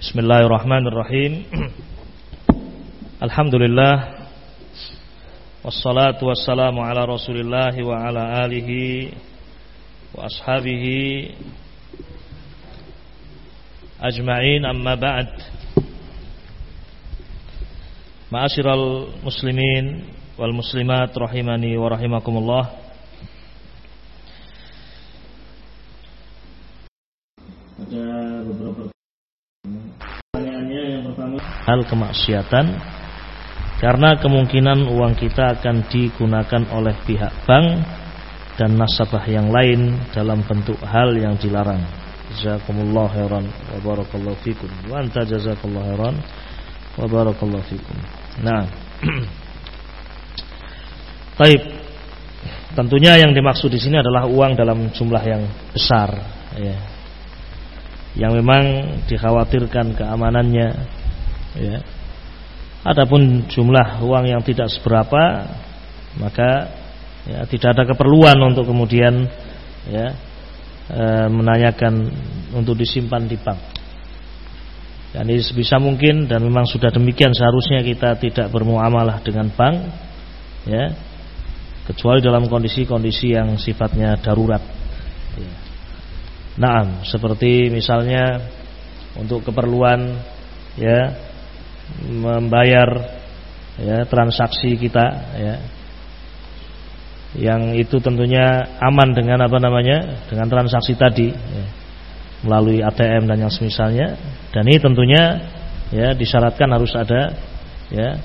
Bismillahirrahmanirrahim Alhamdulillah Wassalatu wassalamu ala rasulillah wa ala alihi Wa ashabihi Ajma'in amma ba'd Ma'asyiral muslimin Wal muslimat rahimani wa rahimakumullah hal kemaksiatan karena kemungkinan uang kita akan digunakan oleh pihak bank dan nasabah yang lain dalam bentuk hal yang dilarang. Jazakumullah khairan wa barakallahu fikum. Wa anta jazakallahu khairan wa barakallahu fikum. Nah. Baik. Tentunya yang dimaksud di sini adalah uang dalam jumlah yang besar ya. Yang memang dikhawatirkan keamanannya ya. Adapun jumlah uang yang tidak seberapa maka ya, tidak ada keperluan untuk kemudian ya e, menanyakan untuk disimpan di bank. Dan ini sebisa mungkin dan memang sudah demikian seharusnya kita tidak bermuamalah dengan bank ya kecuali dalam kondisi-kondisi yang sifatnya darurat. Ya. Nah, seperti misalnya untuk keperluan ya membayar ya transaksi kita ya. Yang itu tentunya aman dengan apa namanya dengan transaksi tadi ya, melalui ATM dan yang semisalnya. Dan ini tentunya ya disyaratkan harus ada ya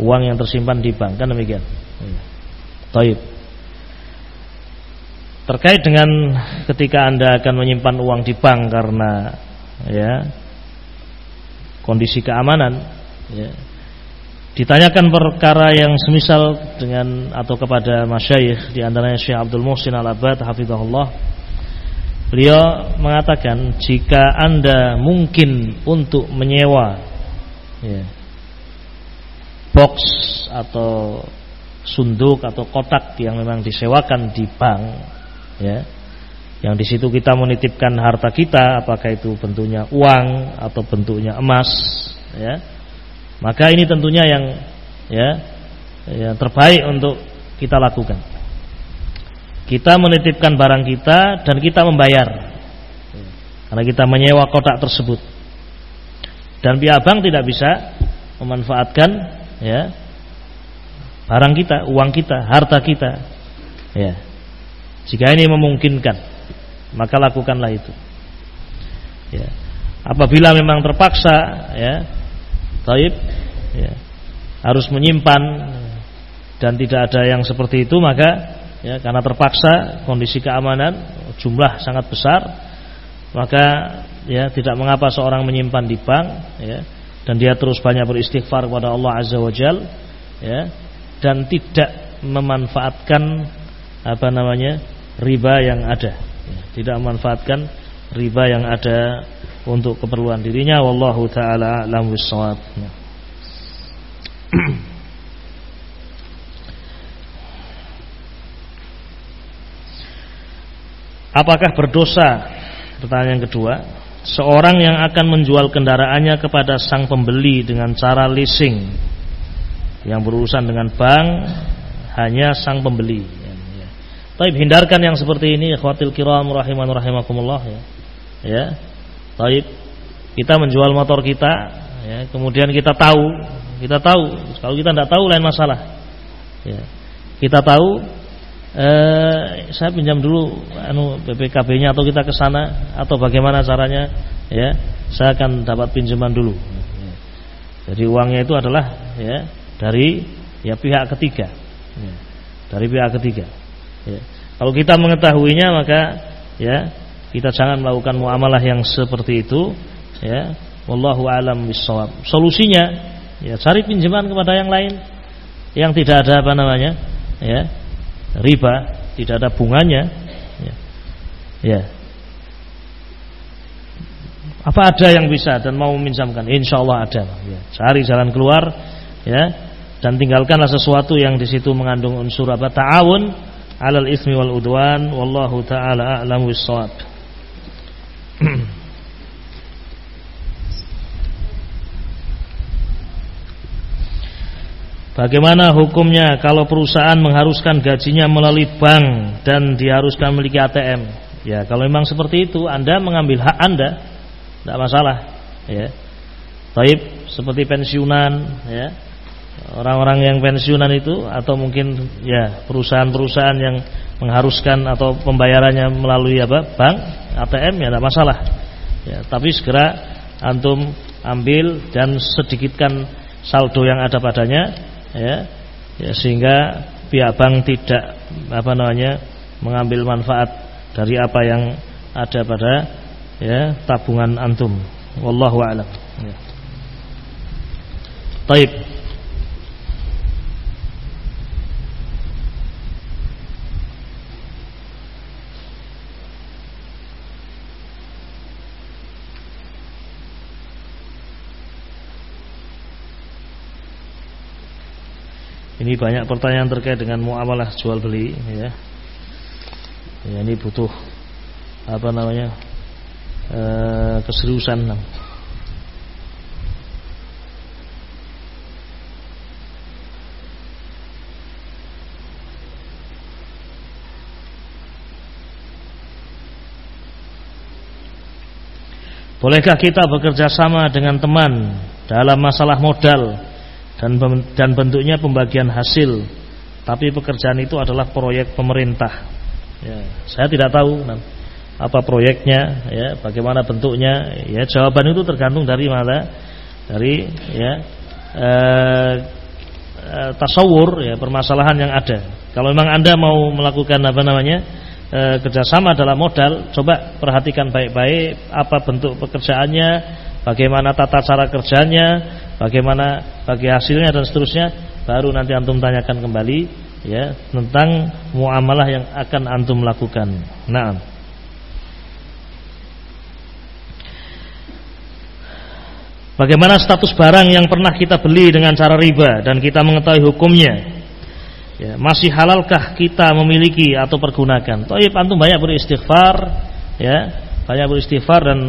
uang yang tersimpan di bank. Kan demikian? Ya. Taib. terkait dengan ketika anda akan menyimpan uang di bank karena ya kondisi keamanan ya. Ditanyakan perkara yang semisal dengan atau kepada masyayikh di antaranya Syekh Abdul Muhsin Al-Abad hafizahullah. Beliau mengatakan jika Anda mungkin untuk menyewa ya, box atau sunduk atau kotak yang memang disewakan di bank ya yang di situ kita menitipkan harta kita apakah itu bentuknya uang atau bentuknya emas ya maka ini tentunya yang ya yang terbaik untuk kita lakukan. Kita menitipkan barang kita dan kita membayar. Karena kita menyewa kotak tersebut. Dan pihak bank tidak bisa memanfaatkan ya barang kita, uang kita, harta kita. Ya. Jika ini memungkinkan, maka lakukanlah itu. Ya. Apabila memang terpaksa ya Taib ya, harus menyimpan dan tidak ada yang seperti itu maka ya karena terpaksa kondisi keamanan jumlah sangat besar maka ya tidak mengapa seorang menyimpan di bank ya dan dia terus banyak beristighfar kepada Allah Azza wa Jal ya dan tidak memanfaatkan apa namanya riba yang ada. Ya, tidak memanfaatkan riba yang ada untuk keperluan dirinya wallahu taala alam bissawab. Apakah berdosa? Pertanyaan kedua, seorang yang akan menjual kendaraannya kepada sang pembeli dengan cara leasing yang berurusan dengan bank hanya sang pembeli. Tapi hindarkan yang seperti ini, khawatir kiram rahiman rahimakumullah ya. Ya, Taib kita menjual motor kita, ya, kemudian kita tahu, kita tahu. Kalau kita tidak tahu lain masalah. Ya. Kita tahu, eh, saya pinjam dulu anu BPKB-nya atau kita ke sana atau bagaimana caranya, ya, saya akan dapat pinjaman dulu. Jadi uangnya itu adalah ya dari ya pihak ketiga, ya, dari pihak ketiga. Ya. Kalau kita mengetahuinya maka ya kita jangan melakukan muamalah yang seperti itu ya. Wallahu alam bisawab solusinya ya cari pinjaman kepada yang lain. Yang tidak ada apa namanya ya riba tidak ada bunganya ya, ya. apa ada yang bisa dan mau meminjamkan? Insyaallah ada ya. cari jalan keluar ya dan tinggalkanlah sesuatu yang di situ mengandung unsur apa? Ta'awun alal ismi wal udwan. Wallahu taala a'lam bissawab Bagaimana hukumnya kalau perusahaan mengharuskan gajinya melalui bank dan diharuskan memiliki ATM? Ya, kalau memang seperti itu, Anda mengambil hak Anda, tidak masalah. Ya, Taib seperti pensiunan, ya, orang-orang yang pensiunan itu atau mungkin ya perusahaan-perusahaan yang mengharuskan atau pembayarannya melalui apa bank ATM ya tidak masalah. Ya, tapi segera antum ambil dan sedikitkan saldo yang ada padanya ya, ya sehingga pihak bank tidak apa namanya mengambil manfaat dari apa yang ada pada ya tabungan antum wallahu a'lam ya. Taib Ini banyak pertanyaan terkait dengan muamalah jual beli ya. ya ini butuh apa namanya? E, keseriusan. Bolehkah kita bekerja sama dengan teman dalam masalah modal dan dan bentuknya pembagian hasil. Tapi pekerjaan itu adalah proyek pemerintah. Ya, saya tidak tahu apa proyeknya, ya, bagaimana bentuknya. Ya, jawaban itu tergantung dari mana, dari ya eh, eh, tasawur, ya, permasalahan yang ada. Kalau memang anda mau melakukan apa namanya eh, kerjasama dalam modal, coba perhatikan baik-baik apa bentuk pekerjaannya, bagaimana tata cara kerjanya, bagaimana bagi hasilnya dan seterusnya baru nanti antum tanyakan kembali ya tentang muamalah yang akan antum lakukan. Nah. Bagaimana status barang yang pernah kita beli dengan cara riba dan kita mengetahui hukumnya? Ya, masih halalkah kita memiliki atau pergunakan? Toib antum banyak beristighfar, ya, banyak beristighfar dan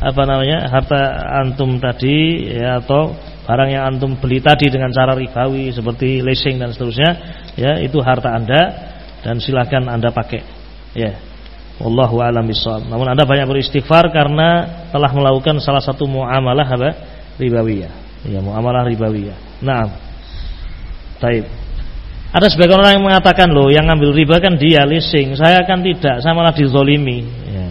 apa namanya harta antum tadi ya atau barang yang antum beli tadi dengan cara ribawi seperti leasing dan seterusnya ya itu harta anda dan silahkan anda pakai. Ya. Wallahu alam bisawab namun anda banyak beristighfar karena telah melakukan salah satu muamalah apa? Ribawiyah. Ya muamalah ribawiyah. Nah taib ada sebagian orang yang mengatakan loh yang ngambil riba kan dia leasing saya kan tidak saya malah dizolimi. Ya.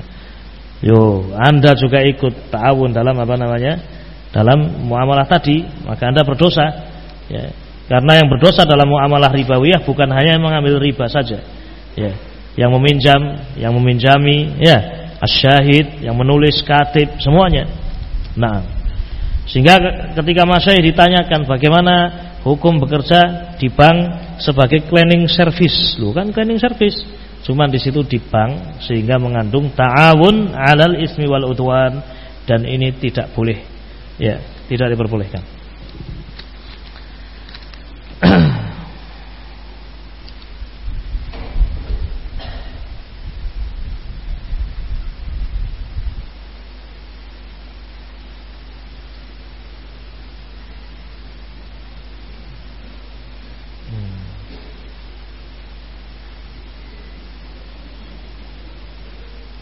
Yo, Anda juga ikut ta'awun dalam apa namanya? Dalam muamalah tadi, maka Anda berdosa. Ya. Karena yang berdosa dalam muamalah ribawiyah bukan hanya mengambil riba saja. Ya. Yang meminjam, yang meminjami, ya, asyahid, yang menulis katib, semuanya. Nah, sehingga ketika masyayikh ditanyakan bagaimana hukum bekerja di bank sebagai cleaning service, lu kan cleaning service Cuma di situ di bank sehingga mengandung ta'awun 'alal ismi wal udwan dan ini tidak boleh. Ya, tidak diperbolehkan.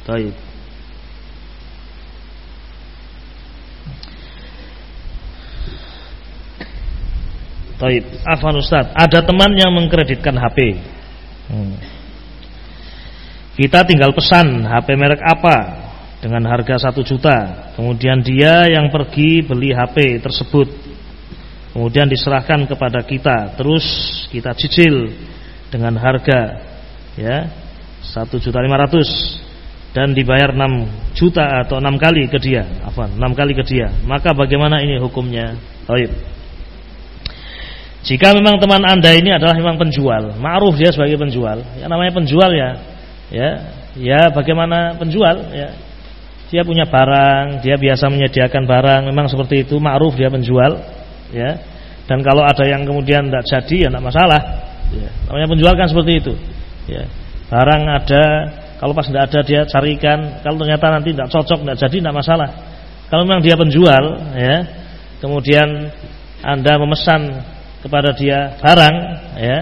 Baik. Baik, afan Ustaz, ada teman yang mengkreditkan HP. Hmm. Kita tinggal pesan HP merek apa dengan harga satu juta. Kemudian dia yang pergi beli HP tersebut. Kemudian diserahkan kepada kita. Terus kita cicil dengan harga ya satu juta lima ratus dan dibayar 6 juta atau 6 kali ke dia, apa? 6 kali ke dia. Maka bagaimana ini hukumnya? Baik. Jika memang teman Anda ini adalah memang penjual, ma'ruf dia sebagai penjual. Ya namanya penjual ya. Ya, ya bagaimana penjual ya. Dia punya barang, dia biasa menyediakan barang, memang seperti itu, ma'ruf dia penjual, ya. Dan kalau ada yang kemudian tidak jadi ya tidak masalah. Ya. Namanya penjual kan seperti itu. Ya. Barang ada kalau pas tidak ada dia carikan. Kalau ternyata nanti tidak cocok, tidak jadi, tidak masalah. Kalau memang dia penjual, ya, kemudian anda memesan kepada dia barang ya.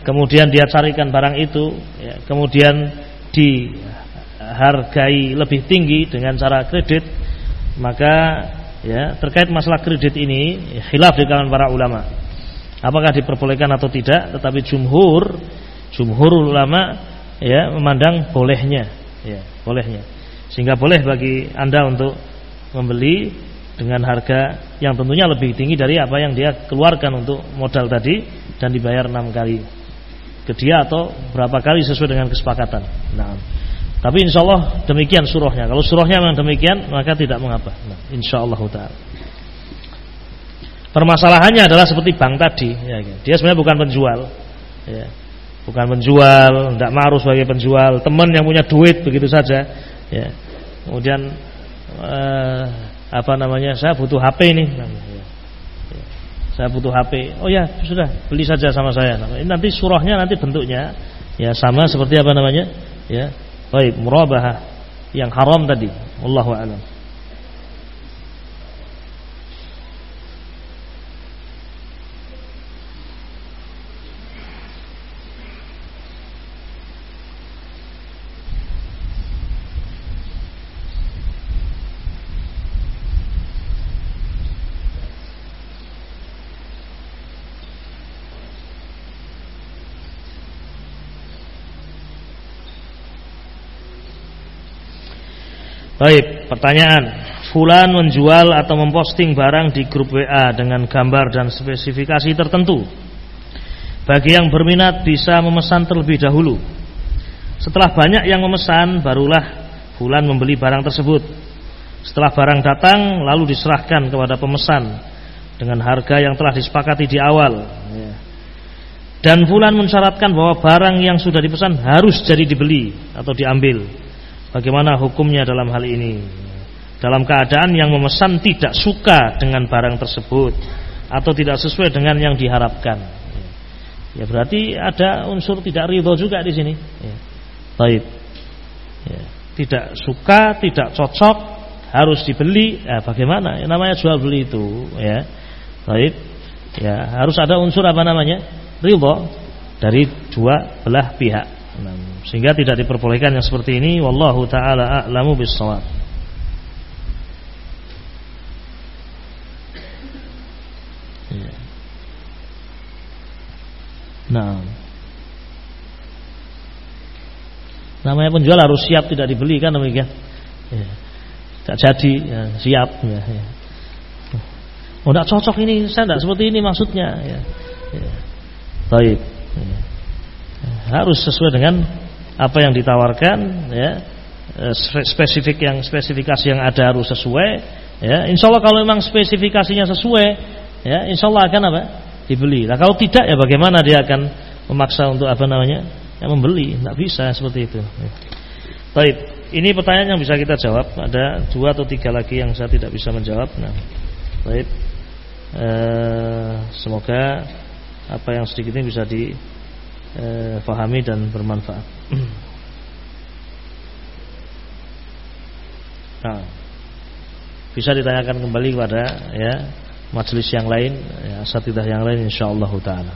Kemudian dia carikan barang itu ya, kemudian dihargai lebih tinggi dengan cara kredit maka ya terkait masalah kredit ini khilaf di kalangan para ulama. Apakah diperbolehkan atau tidak? Tetapi jumhur jumhur ulama ya memandang bolehnya ya bolehnya. Sehingga boleh bagi anda untuk membeli dengan harga yang tentunya lebih tinggi dari apa yang dia keluarkan untuk modal tadi dan dibayar enam kali ke dia atau berapa kali sesuai dengan kesepakatan. Nah, tapi insya Allah demikian surahnya. Kalau surahnya memang demikian maka tidak mengapa. Nah, insya Allah taala. Permasalahannya adalah seperti bank tadi. Ya, ya. dia sebenarnya bukan penjual, ya. bukan penjual, tidak marus sebagai penjual, teman yang punya duit begitu saja. Ya. Kemudian eh, apa namanya? Saya butuh HP ini. Saya butuh HP oh ya sudah beli saja sama saya. Nanti surahnya nanti bentuknya ya sama seperti apa namanya? Ya baik murabahah yang haram tadi. Wallahu a'lam Baik, pertanyaan. Fulan menjual atau memposting barang di grup WA dengan gambar dan spesifikasi tertentu. Bagi yang berminat bisa memesan terlebih dahulu. Setelah banyak yang memesan, barulah Fulan membeli barang tersebut. Setelah barang datang, lalu diserahkan kepada pemesan dengan harga yang telah disepakati di awal. Dan Fulan mensyaratkan bahwa barang yang sudah dipesan harus jadi dibeli atau diambil Bagaimana hukumnya dalam hal ini? Dalam keadaan yang memesan tidak suka dengan barang tersebut atau tidak sesuai dengan yang diharapkan. Ya berarti ada unsur tidak ridho juga di sini. Ya. Baik. Ya. Tidak suka, tidak cocok, harus dibeli. Ya, bagaimana? Ya, namanya jual beli itu. Ya. Baik. Ya harus ada unsur apa namanya ridho dari dua belah pihak. Sehingga tidak diperbolehkan yang seperti ini wallahu taala a'lamu bissawab. Ya. Nah. Namanya penjual harus siap tidak dibeli kan demikian. Ya. Tidak jadi ya, siap ya, ya. Oh tidak cocok ini saya tidak seperti ini maksudnya ya. ya. Baik. Ya harus sesuai dengan apa yang ditawarkan ya. Eh, spesifik yang spesifikasi yang ada harus sesuai ya. Insya Allah kalau memang spesifikasinya sesuai ya insya Allah akan apa? Dibeli. Nah kalau tidak ya bagaimana dia akan memaksa untuk apa namanya? Ya membeli. Tidak bisa seperti itu. Baik ini pertanyaan yang bisa kita jawab. Ada dua atau tiga lagi yang saya tidak bisa menjawab. Nah baik. Eh, semoga apa yang sedikit ini bisa di eh, fahami dan bermanfaat. Nah, bisa ditanyakan kembali kepada ya majelis yang lain, ya asatidah yang lain insyaallah taala.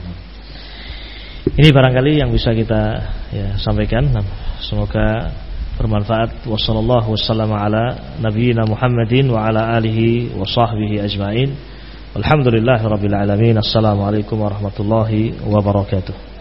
Ini barangkali yang bisa kita ya sampaikan. Nah, semoga bermanfaat. Wassallallahu wasallam ala nabiyyina Muhammadin wa ala alihi wa sahbihi ajmain. Alhamdulillahirabbil alamin. Assalamualaikum warahmatullahi wabarakatuh.